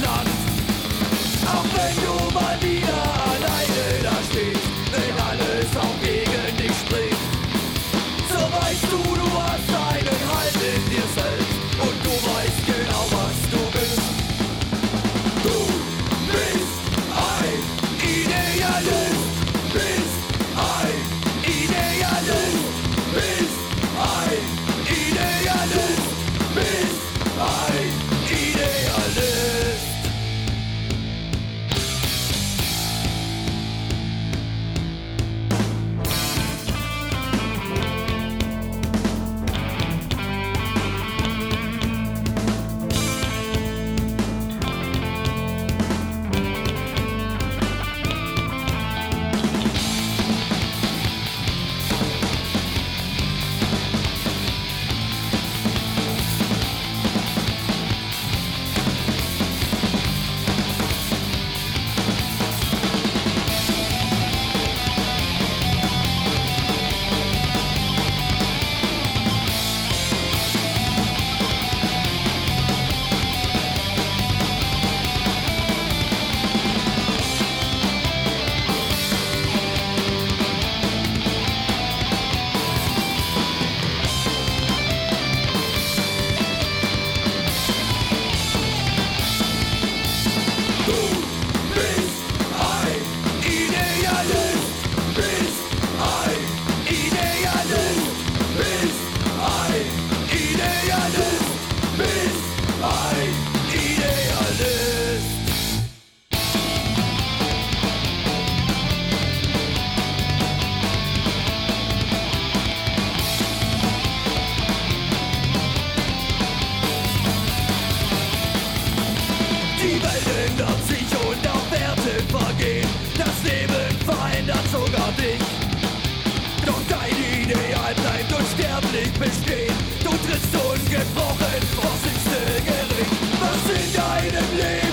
Not, Land. Auch you du mal wieder verändert sich und auch Werte vergehen. Das Leben verändert sogar dich. Doch dein Ideal bleibt unsterblich bestehen. Du triffst ungebrochen aufs höchste Gericht. Was in deinem Leben